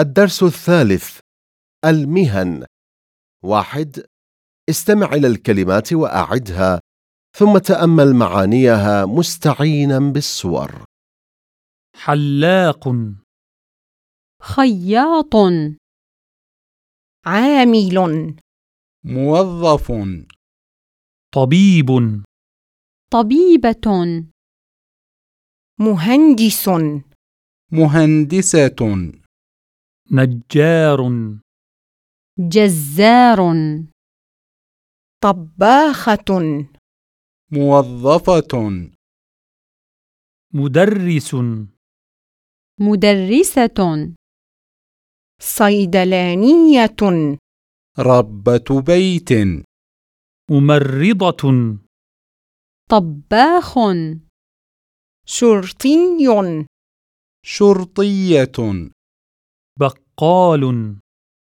الدرس الثالث المهن. واحد استمع إلى الكلمات وأعدها ثم تأمل معانيها مستعينا بالصور. حلاق. خياط. عامل. موظف. طبيب. طبيبة. مهندس. مهندسة. نجار. جزار. طباخة. موظفة. مدرس. مدرسة. صيدلانية. ربة بيت. ممرضة. طباخ. شرطي. شرطية. بقال